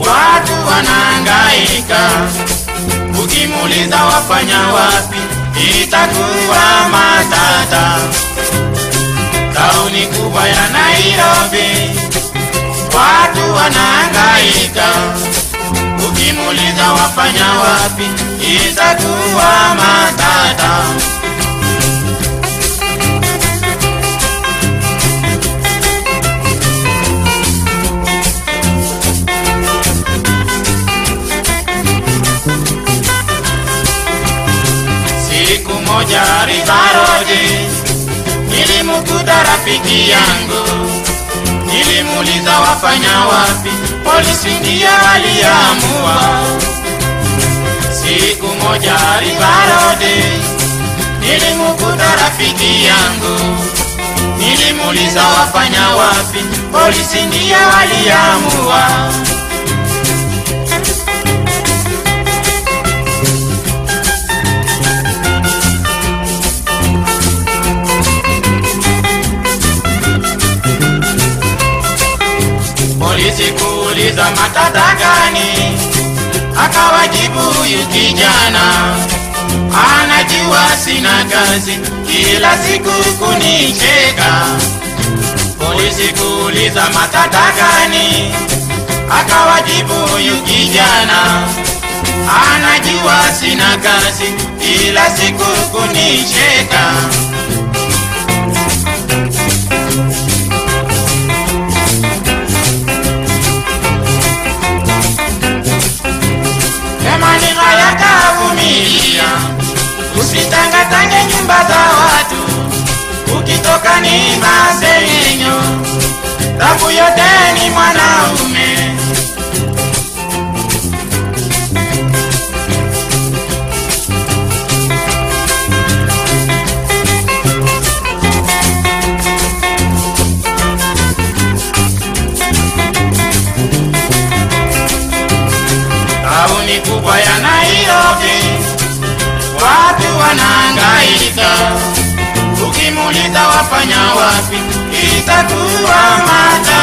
watu wanangaika, Ukimuuliza wafanya wapi, itakuwa matata. Tauni kubwa ya Nairobi, watu wanangaika, Ukimuuliza wafanya wapi, itakuwa matata. Moja Rivarodi nilimkuta rafiki yangu, nilimuuliza wafanya wapi, polisi ndiye waliamua. Siku moja Rivarodi nilimkuta rafiki yangu, nilimuuliza wafanya wapi, polisi ndiye waliamua. Polisi kuuliza matata gani, akawajibu huyu kijana anajua sina kazi, kila siku kunicheka. Polisi kuuliza matata gani, akawajibu huyu kijana anajua sina kazi, kila siku kunicheka. Ni masengenyo, tabu yote ni mwanaume. Kubwa ya Nairobi, watu wanahangaika. Ukimuuliza wafanya wapi, itakuwa matata.